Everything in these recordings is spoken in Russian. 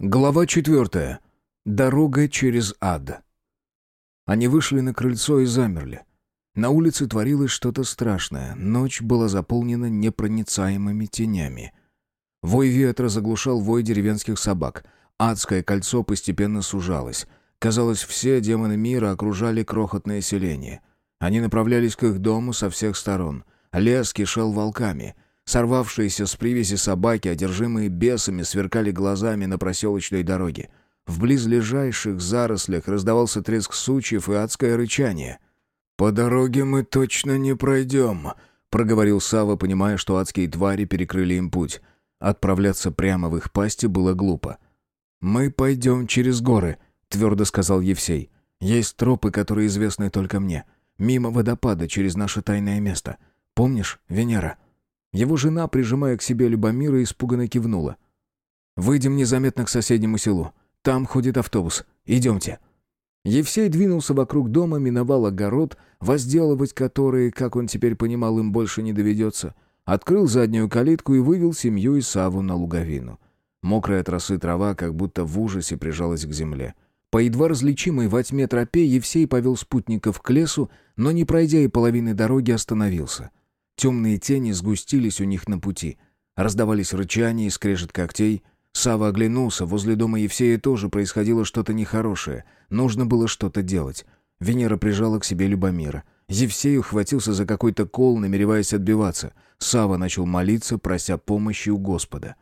Глава четвертая. Дорога через ад. Они вышли на крыльцо и замерли. На улице творилось что-то страшное. Ночь была заполнена непроницаемыми тенями. Вой ветра заглушал вой деревенских собак. Адское кольцо постепенно сужалось. Казалось, все демоны мира окружали крохотное селение. Они направлялись к их дому со всех сторон. Лес кишел волками — Сорвавшиеся с привязи собаки, одержимые бесами, сверкали глазами на проселочной дороге. В близлежащих зарослях раздавался треск сучьев и адское рычание. «По дороге мы точно не пройдем», — проговорил Сава, понимая, что адские твари перекрыли им путь. Отправляться прямо в их пасти было глупо. «Мы пойдем через горы», — твердо сказал Евсей. «Есть тропы, которые известны только мне. Мимо водопада, через наше тайное место. Помнишь, Венера?» Его жена, прижимая к себе Любомира, испуганно кивнула. «Выйдем незаметно к соседнему селу. Там ходит автобус. Идемте». Евсей двинулся вокруг дома, миновал огород, возделывать который, как он теперь понимал, им больше не доведется. Открыл заднюю калитку и вывел семью и Саву на луговину. Мокрая от росы трава как будто в ужасе прижалась к земле. По едва различимой во тьме тропе Евсей повел спутников к лесу, но, не пройдя и половины дороги, остановился. Темные тени сгустились у них на пути. Раздавались рычания и скрежет когтей. Сава оглянулся, возле дома Евсея тоже происходило что-то нехорошее. Нужно было что-то делать. Венера прижала к себе Любомира. Евсей ухватился за какой-то кол, намереваясь отбиваться. Сава начал молиться, прося помощи у Господа.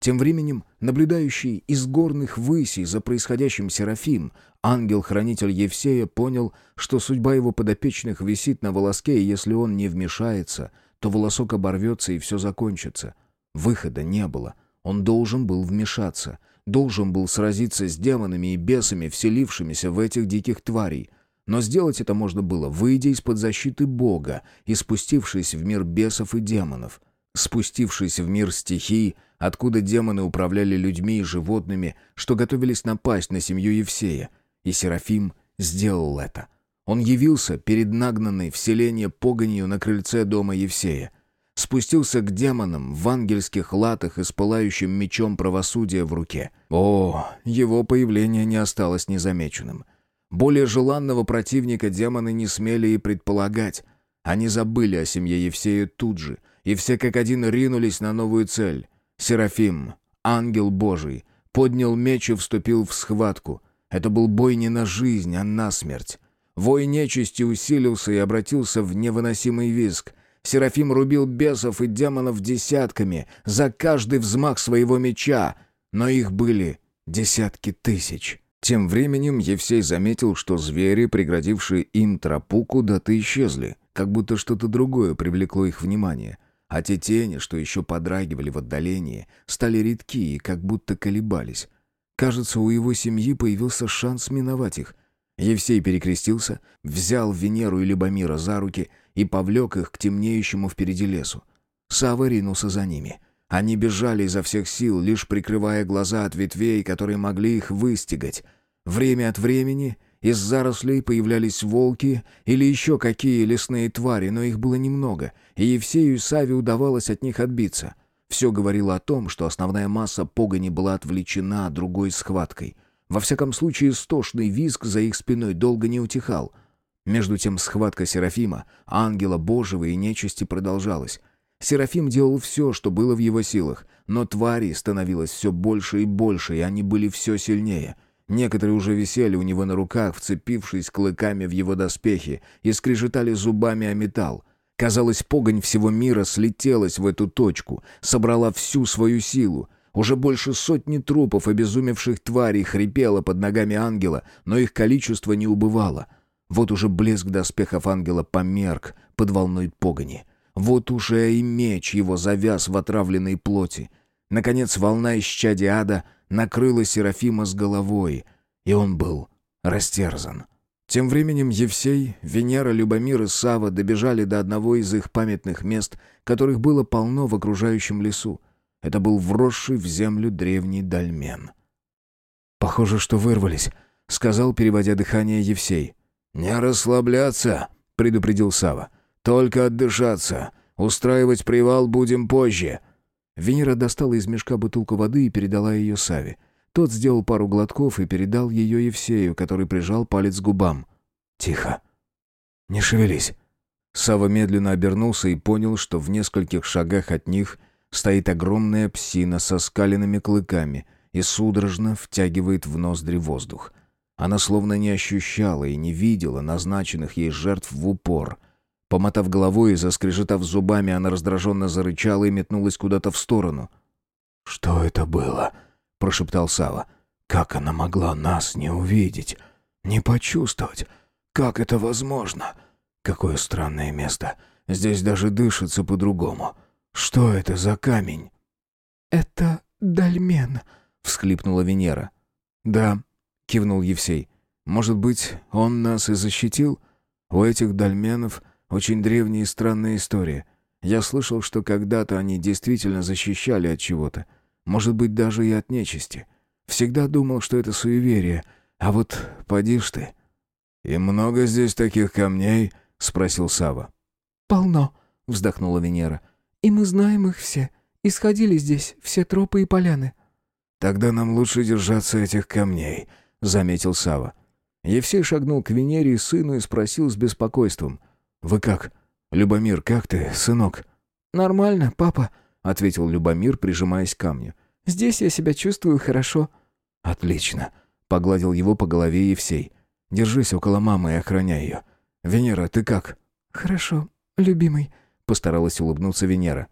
Тем временем, наблюдающий из горных высей за происходящим Серафим, ангел-хранитель Евсея понял, что судьба его подопечных висит на волоске, и если он не вмешается, то волосок оборвется и все закончится. Выхода не было. Он должен был вмешаться. Должен был сразиться с демонами и бесами, вселившимися в этих диких тварей. Но сделать это можно было, выйдя из-под защиты Бога и спустившись в мир бесов и демонов. Спустившись в мир стихий, откуда демоны управляли людьми и животными, что готовились напасть на семью Евсея. И Серафим сделал это. Он явился перед нагнанной в селение погонью на крыльце дома Евсея. Спустился к демонам в ангельских латах и с пылающим мечом правосудия в руке. О, его появление не осталось незамеченным. Более желанного противника демоны не смели и предполагать. Они забыли о семье Евсея тут же, и все как один ринулись на новую цель. Серафим, ангел Божий, поднял меч и вступил в схватку. Это был бой не на жизнь, а на смерть. Вой нечисти усилился и обратился в невыносимый визг. Серафим рубил бесов и демонов десятками за каждый взмах своего меча, но их были десятки тысяч. Тем временем Евсей заметил, что звери, преградившие им тропу, куда-то исчезли, как будто что-то другое привлекло их внимание — а те тени, что еще подрагивали в отдалении, стали редки и как будто колебались. Кажется, у его семьи появился шанс миновать их. Евсей перекрестился, взял Венеру и Любомира за руки и повлек их к темнеющему впереди лесу. Сава ринулся за ними. Они бежали изо всех сил, лишь прикрывая глаза от ветвей, которые могли их выстигать. Время от времени из зарослей появлялись волки или еще какие лесные твари, но их было немного, и Евсею и Саве удавалось от них отбиться. Все говорило о том, что основная масса погони была отвлечена другой схваткой. Во всяком случае, стошный визг за их спиной долго не утихал. Между тем схватка Серафима, ангела Божьего и нечисти продолжалась. Серафим делал все, что было в его силах, но тварей становилось все больше и больше, и они были все сильнее — Некоторые уже висели у него на руках, вцепившись клыками в его доспехи, и скрежетали зубами о металл. Казалось, погонь всего мира слетелась в эту точку, собрала всю свою силу. Уже больше сотни трупов обезумевших тварей хрипело под ногами ангела, но их количество не убывало. Вот уже блеск доспехов ангела померк под волной погони. Вот уже и меч его завяз в отравленной плоти. Наконец волна исчадия ада накрыла Серафима с головой, и он был растерзан. Тем временем Евсей, Венера, Любомир и Сава добежали до одного из их памятных мест, которых было полно в окружающем лесу. Это был вросший в землю древний дольмен. «Похоже, что вырвались», — сказал, переводя дыхание Евсей. «Не расслабляться», — предупредил Сава. «Только отдышаться. Устраивать привал будем позже». Венера достала из мешка бутылку воды и передала ее Саве. Тот сделал пару глотков и передал ее Евсею, который прижал палец к губам. «Тихо. Не шевелись». Сава медленно обернулся и понял, что в нескольких шагах от них стоит огромная псина со скаленными клыками и судорожно втягивает в ноздри воздух. Она словно не ощущала и не видела назначенных ей жертв в упор. Помотав головой и заскрежетав зубами, она раздраженно зарычала и метнулась куда-то в сторону. «Что это было?» — прошептал Сава. «Как она могла нас не увидеть, не почувствовать? Как это возможно? Какое странное место. Здесь даже дышится по-другому. Что это за камень?» «Это дольмен», — всхлипнула Венера. «Да», — кивнул Евсей. «Может быть, он нас и защитил? У этих дольменов очень древняя и странная история. Я слышал, что когда-то они действительно защищали от чего-то. Может быть, даже и от нечисти. Всегда думал, что это суеверие. А вот поди ж ты». «И много здесь таких камней?» — спросил Сава. «Полно», — вздохнула Венера. «И мы знаем их все. Исходили здесь все тропы и поляны». «Тогда нам лучше держаться этих камней», — заметил Сава. Евсей шагнул к Венере и сыну и спросил с беспокойством. «Вы как? Любомир, как ты, сынок?» «Нормально, папа», — ответил Любомир, прижимаясь к камню. «Здесь я себя чувствую хорошо». «Отлично», — погладил его по голове Евсей. «Держись около мамы и охраняй ее. Венера, ты как?» «Хорошо, любимый», — постаралась улыбнуться Венера.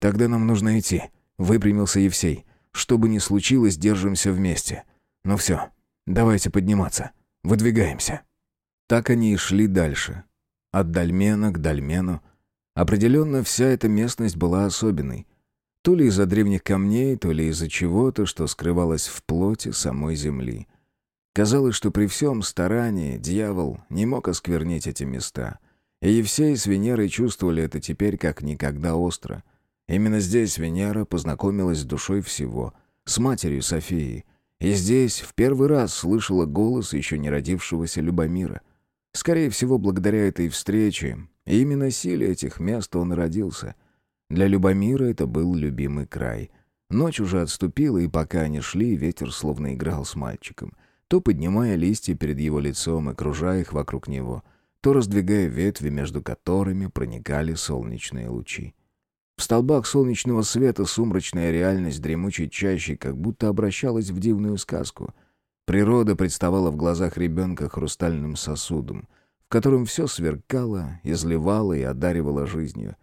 «Тогда нам нужно идти», — выпрямился Евсей. «Что бы ни случилось, держимся вместе. Ну все, давайте подниматься. Выдвигаемся». Так они и шли дальше. От дольмена к дольмену. Определенно, вся эта местность была особенной. То ли из-за древних камней, то ли из-за чего-то, что скрывалось в плоти самой земли. Казалось, что при всем старании дьявол не мог осквернить эти места. И Евсей с Венерой чувствовали это теперь как никогда остро. Именно здесь Венера познакомилась с душой всего, с матерью Софией. И здесь в первый раз слышала голос еще не родившегося Любомира — Скорее всего, благодаря этой встрече, и именно силе этих мест он родился. Для Любомира это был любимый край. Ночь уже отступила, и пока они шли, ветер словно играл с мальчиком, то поднимая листья перед его лицом и кружая их вокруг него, то раздвигая ветви, между которыми проникали солнечные лучи. В столбах солнечного света сумрачная реальность дремучей чащи как будто обращалась в дивную сказку — Природа представала в глазах ребенка хрустальным сосудом, в котором все сверкало, изливало и одаривало жизнью.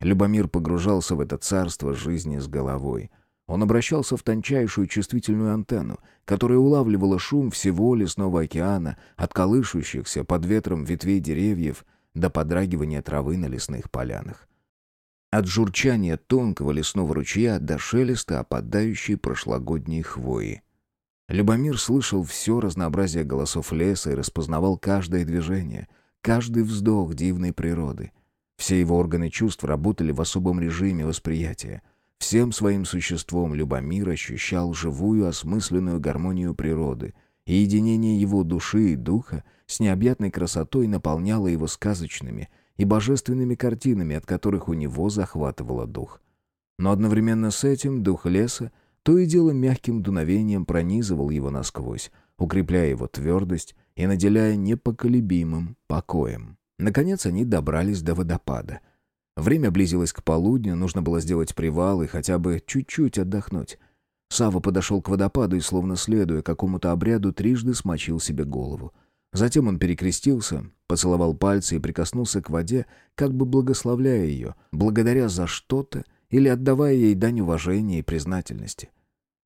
Любомир погружался в это царство жизни с головой. Он обращался в тончайшую чувствительную антенну, которая улавливала шум всего лесного океана, от колышущихся под ветром ветвей деревьев до подрагивания травы на лесных полянах. От журчания тонкого лесного ручья до шелеста опадающей прошлогодней хвои. Любомир слышал все разнообразие голосов леса и распознавал каждое движение, каждый вздох дивной природы. Все его органы чувств работали в особом режиме восприятия. Всем своим существом Любомир ощущал живую осмысленную гармонию природы, и единение его души и духа с необъятной красотой наполняло его сказочными и божественными картинами, от которых у него захватывало дух. Но одновременно с этим дух леса то и дело мягким дуновением пронизывал его насквозь, укрепляя его твердость и наделяя непоколебимым покоем. Наконец они добрались до водопада. Время близилось к полудню, нужно было сделать привал и хотя бы чуть-чуть отдохнуть. Сава подошел к водопаду и, словно следуя какому-то обряду, трижды смочил себе голову. Затем он перекрестился, поцеловал пальцы и прикоснулся к воде, как бы благословляя ее, благодаря за что-то или отдавая ей дань уважения и признательности.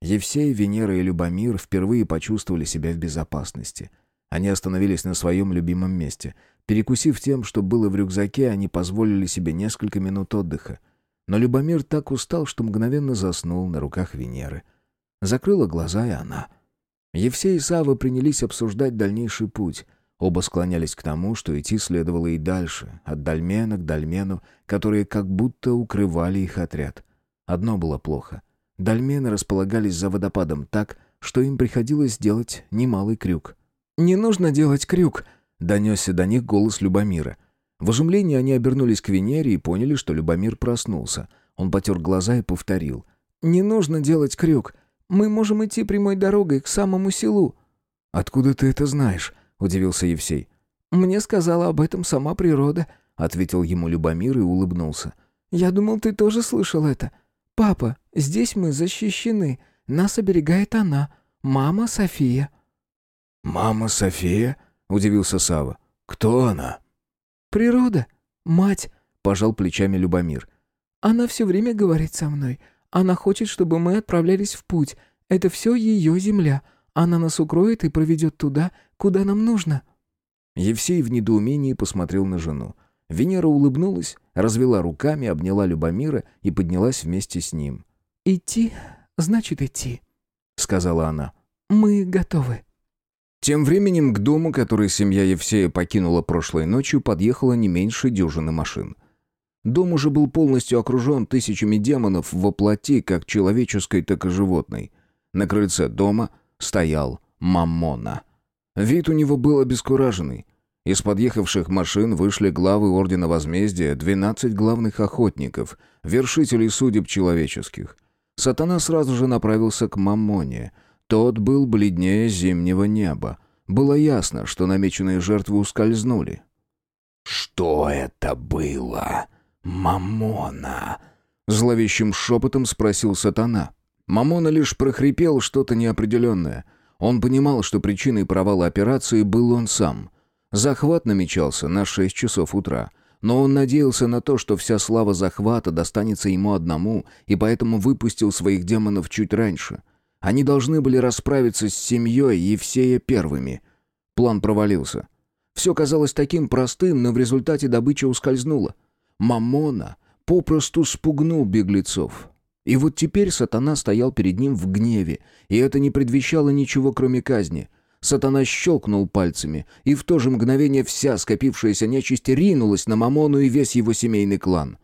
Евсей, Венера и Любомир впервые почувствовали себя в безопасности. Они остановились на своем любимом месте. Перекусив тем, что было в рюкзаке, они позволили себе несколько минут отдыха. Но Любомир так устал, что мгновенно заснул на руках Венеры. Закрыла глаза и она. Евсей и Сава принялись обсуждать дальнейший путь. Оба склонялись к тому, что идти следовало и дальше, от дольмена к дольмену, которые как будто укрывали их отряд. Одно было плохо — Дольмены располагались за водопадом так, что им приходилось делать немалый крюк. «Не нужно делать крюк!» — донесся до них голос Любомира. В изумлении они обернулись к Венере и поняли, что Любомир проснулся. Он потер глаза и повторил. «Не нужно делать крюк. Мы можем идти прямой дорогой к самому селу». «Откуда ты это знаешь?» — удивился Евсей. «Мне сказала об этом сама природа», — ответил ему Любомир и улыбнулся. «Я думал, ты тоже слышал это. Папа, здесь мы защищены. Нас оберегает она, мама София». «Мама София?» — удивился Сава. «Кто она?» «Природа. Мать», — пожал плечами Любомир. «Она все время говорит со мной. Она хочет, чтобы мы отправлялись в путь. Это все ее земля. Она нас укроет и проведет туда, куда нам нужно». Евсей в недоумении посмотрел на жену. Венера улыбнулась, развела руками, обняла Любомира и поднялась вместе с ним. «Идти, значит идти», — сказала она. «Мы готовы». Тем временем к дому, который семья Евсея покинула прошлой ночью, подъехало не меньше дюжины машин. Дом уже был полностью окружен тысячами демонов во плоти, как человеческой, так и животной. На крыльце дома стоял Маммона. Вид у него был обескураженный. Из подъехавших машин вышли главы Ордена Возмездия, двенадцать главных охотников, вершителей судеб человеческих. Сатана сразу же направился к Маммоне — тот был бледнее зимнего неба. Было ясно, что намеченные жертвы ускользнули. «Что это было? Мамона?» Зловещим шепотом спросил сатана. Мамона лишь прохрипел что-то неопределенное. Он понимал, что причиной провала операции был он сам. Захват намечался на шесть часов утра. Но он надеялся на то, что вся слава захвата достанется ему одному, и поэтому выпустил своих демонов чуть раньше — они должны были расправиться с семьей Евсея первыми. План провалился. Все казалось таким простым, но в результате добыча ускользнула. Мамона попросту спугнул беглецов. И вот теперь сатана стоял перед ним в гневе, и это не предвещало ничего, кроме казни. Сатана щелкнул пальцами, и в то же мгновение вся скопившаяся нечисть ринулась на Мамону и весь его семейный клан.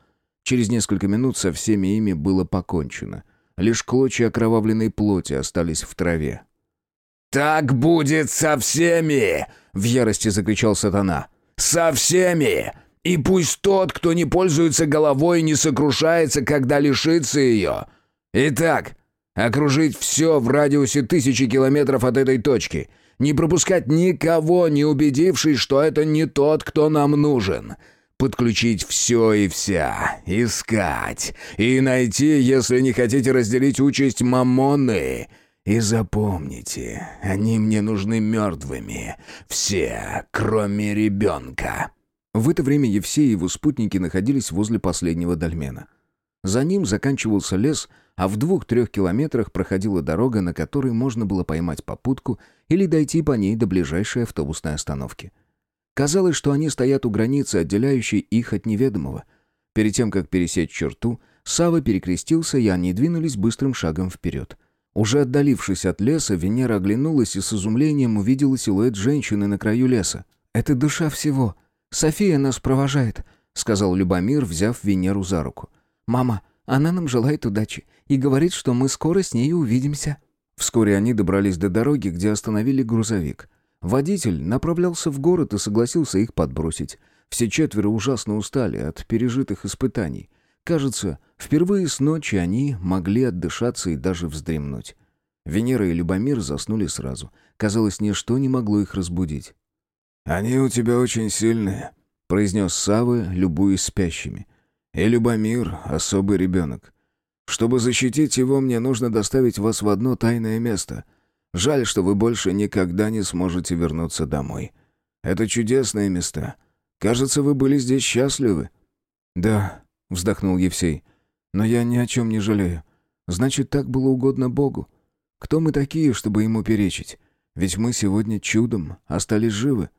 Через несколько минут со всеми ими было покончено. Лишь клочья окровавленной плоти остались в траве. «Так будет со всеми!» — в ярости закричал сатана. «Со всеми! И пусть тот, кто не пользуется головой, не сокрушается, когда лишится ее. Итак, окружить все в радиусе тысячи километров от этой точки. Не пропускать никого, не убедившись, что это не тот, кто нам нужен. Подключить все и вся, искать и найти, если не хотите разделить участь Мамоны. И запомните, они мне нужны мертвыми. Все, кроме ребенка». В это время Евсей и его спутники находились возле последнего дольмена. За ним заканчивался лес, а в двух-трех километрах проходила дорога, на которой можно было поймать попутку или дойти по ней до ближайшей автобусной остановки. Казалось, что они стоят у границы, отделяющей их от неведомого. Перед тем, как пересечь черту, Сава перекрестился, и они двинулись быстрым шагом вперед. Уже отдалившись от леса, Венера оглянулась и с изумлением увидела силуэт женщины на краю леса. «Это душа всего. София нас провожает», — сказал Любомир, взяв Венеру за руку. «Мама, она нам желает удачи и говорит, что мы скоро с ней увидимся». Вскоре они добрались до дороги, где остановили грузовик. Водитель направлялся в город и согласился их подбросить. Все четверо ужасно устали от пережитых испытаний. Кажется, впервые с ночи они могли отдышаться и даже вздремнуть. Венера и Любомир заснули сразу. Казалось, ничто не могло их разбудить. «Они у тебя очень сильные», — произнес Савы, любуясь спящими. «И Любомир — особый ребенок. Чтобы защитить его, мне нужно доставить вас в одно тайное место — Жаль, что вы больше никогда не сможете вернуться домой. Это чудесные места. Кажется, вы были здесь счастливы». «Да», — вздохнул Евсей. «Но я ни о чем не жалею. Значит, так было угодно Богу. Кто мы такие, чтобы ему перечить? Ведь мы сегодня чудом остались живы».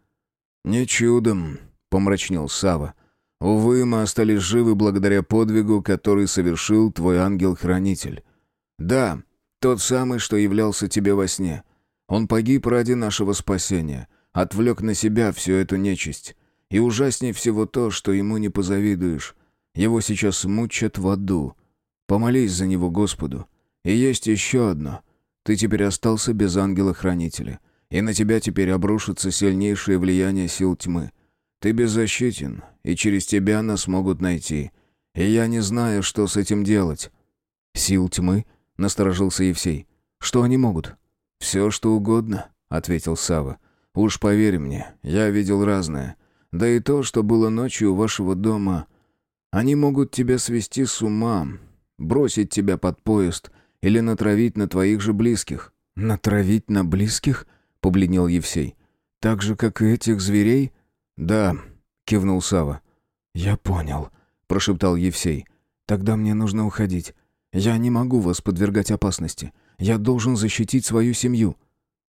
«Не чудом», — помрачнел Сава. «Увы, мы остались живы благодаря подвигу, который совершил твой ангел-хранитель. Да, тот самый, что являлся тебе во сне. Он погиб ради нашего спасения, отвлек на себя всю эту нечисть. И ужаснее всего то, что ему не позавидуешь. Его сейчас мучат в аду. Помолись за него Господу. И есть еще одно. Ты теперь остался без ангела-хранителя. И на тебя теперь обрушится сильнейшее влияние сил тьмы. Ты беззащитен, и через тебя нас могут найти. И я не знаю, что с этим делать». «Сил тьмы?» насторожился Евсей. Что они могут?» «Все, что угодно», — ответил Сава. «Уж поверь мне, я видел разное. Да и то, что было ночью у вашего дома. Они могут тебя свести с ума, бросить тебя под поезд или натравить на твоих же близких». «Натравить на близких?» — побледнел Евсей. «Так же, как и этих зверей?» «Да», — кивнул Сава. «Я понял», — прошептал Евсей. «Тогда мне нужно уходить. Я не могу вас подвергать опасности. Я должен защитить свою семью».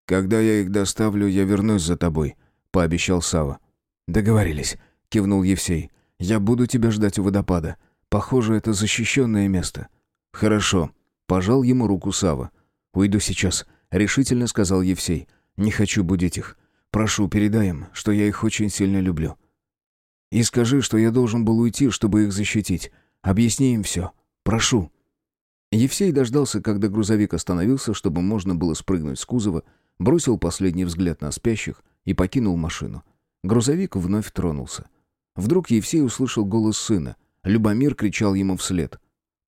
«Когда я их доставлю, я вернусь за тобой», — пообещал Сава. «Договорились», — кивнул Евсей. «Я буду тебя ждать у водопада. Похоже, это защищенное место». «Хорошо», — пожал ему руку Сава. «Уйду сейчас», — решительно сказал Евсей. «Не хочу будить их. Прошу, передай им, что я их очень сильно люблю. И скажи, что я должен был уйти, чтобы их защитить. Объясни им все. Прошу». Евсей дождался, когда грузовик остановился, чтобы можно было спрыгнуть с кузова, бросил последний взгляд на спящих и покинул машину. Грузовик вновь тронулся. Вдруг Евсей услышал голос сына. Любомир кричал ему вслед.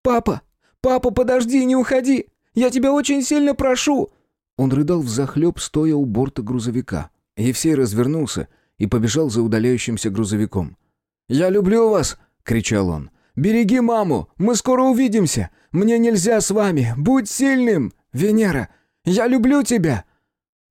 «Папа! Папа, подожди, не уходи! Я тебя очень сильно прошу!» Он рыдал взахлеб, стоя у борта грузовика. Евсей развернулся и побежал за удаляющимся грузовиком. «Я люблю вас!» — кричал он. «Береги маму! Мы скоро увидимся! Мне нельзя с вами! Будь сильным! Венера! Я люблю тебя!»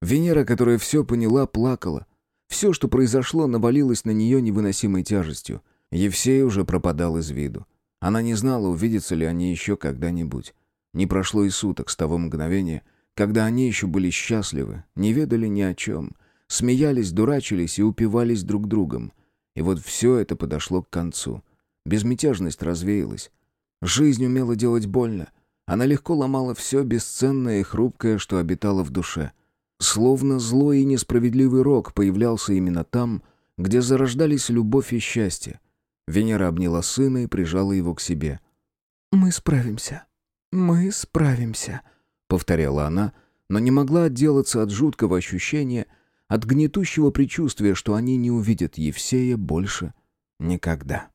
Венера, которая все поняла, плакала. Все, что произошло, навалилось на нее невыносимой тяжестью. Евсей уже пропадал из виду. Она не знала, увидятся ли они еще когда-нибудь. Не прошло и суток с того мгновения, когда они еще были счастливы, не ведали ни о чем, смеялись, дурачились и упивались друг другом. И вот все это подошло к концу. Безмятежность развеялась. Жизнь умела делать больно. Она легко ломала все бесценное и хрупкое, что обитало в душе. Словно злой и несправедливый рок появлялся именно там, где зарождались любовь и счастье. Венера обняла сына и прижала его к себе. «Мы справимся. Мы справимся», — повторяла она, но не могла отделаться от жуткого ощущения, от гнетущего предчувствия, что они не увидят Евсея больше никогда.